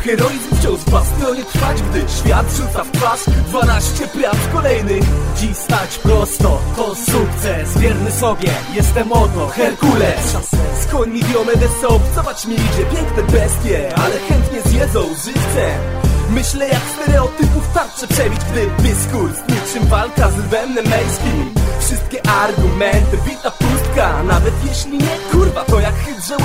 heroizm wciąż w bastionie trwać Gdy świat rzuca w twarz. 12 prac kolejnych Dziś stać prosto, to sukces. Wierny sobie, jestem oto Herkules. Z końmi Diomedes obcować mi idzie Piękne bestie, ale chętnie zjedzą żywcem Myślę jak stereotypów tarczę przebić Gdy dyskurs niczym walka z lwem nemejskim. Wszystkie argumenty wita pustka Nawet jeśli nie kurwa to jak hydrze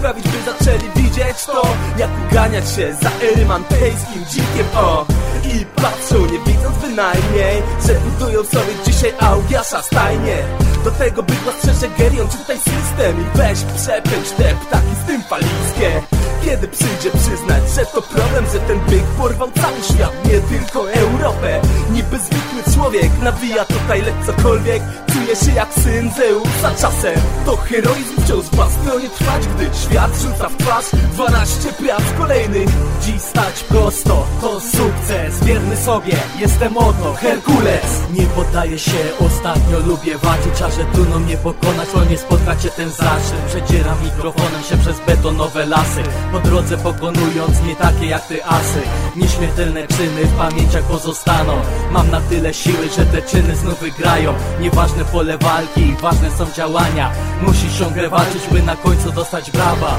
Sprawić by zaczęli widzieć to Jak uganiać się za erymantejskim dzikiem o. I patrzą nie widząc bynajmniej Że budują sobie dzisiaj augiasza stajnie. Do tego bydła strzeże Gerion czytaj system? I weź przepędź te ptaki z tym faliskie kiedy przyjdzie przyznać, że to problem, że ten byk porwał cały świat, nie tylko Europę Niby zwykły człowiek. Nawija tutaj lecz cokolwiek. Czuje się jak syn Zeusa czasem. To heroizm wciąż w bastionie trwać, gdy świat rzuca w twarz 12 prac kolejnych. Dziś stać prosto, to sukces. Wierny sobie, jestem oto Herkules. Nie poddaję się, ostatnio lubię walczyć A że trudno mnie pokonać, to nie spotkacie ten zaszczyt. Przedzieram mikrofonem się przez betonowe lasy. Po drodze pokonując nie takie jak ty asy. Nieśmiertelne czyny w pamięciach pozostaną Mam na tyle siły, że te czyny znów wygrają. Nieważne pole walki, ważne są działania. Musisz ciągle walczyć, by na końcu dostać brawa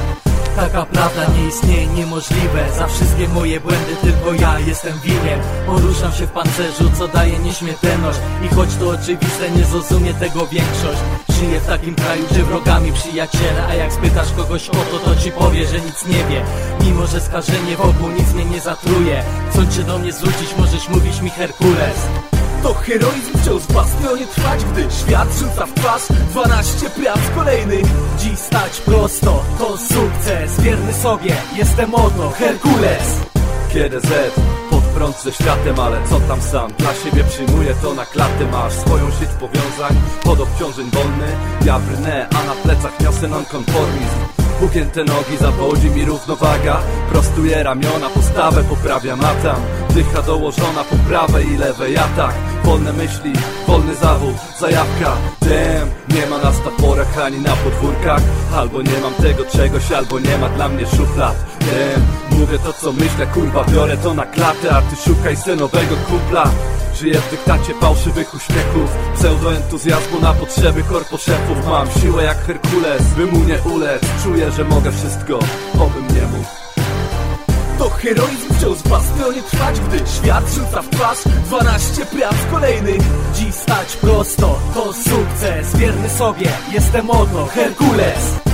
Taka prawda nie istnieje niemożliwe. Za wszystkie moje błędy tylko ja jestem winien. Poruszam się w pancerzu, co daje nieśmiertelność. I choć to oczywiste, nie zrozumie tego większość. Żyję w takim kraju, gdzie wrogami przyjaciele. A jak spytasz kogoś o to, to ci powie, że nic nie wie. Mimo, że skażenie wokół nic mnie nie zatruje. Chcąc się do mnie zwrócić, możesz mówić mi Herkules to heroizm wciąż w bastionie trwać, gdy świat rzuca w twarz 12 prac kolejnych. Dziś stać prosto, to sukces. Wierny sobie, jestem oto Herkules. Kiedy Z prąd ze światem, ale co tam sam? Dla siebie przyjmuję to na klatę. Masz swoją sieć powiązań, pod obciążeń wolny. Ja brnę, a na plecach niosę nonkonformizm Ugięte nogi, zawodzi mi równowaga. Prostuję ramiona, postawę poprawiam, a tam Dycha dołożona po prawej i lewej, a tak Wolne myśli, wolny zawód, zajawka. Damn, nie ma nas na porach ani na podwórkach. Albo nie mam tego czegoś, albo nie ma dla mnie szuflad. Damn, mówię to co myślę, kurwa biorę to na klatę. A ty szukaj scenowego kumpla. Żyję w dyktacie fałszywych uśmiechów Pseudoentuzjazmu na potrzeby korposzefów. Mam siłę jak Herkules, by mu nie ulec. Czuję, że mogę wszystko, obym nie mógł heroizm wciąż w bastionie trwać, gdy świat rzuca w twarz. 12 prac kolejnych Dziś stać prosto, to sukces Wierny sobie, jestem oto Herkules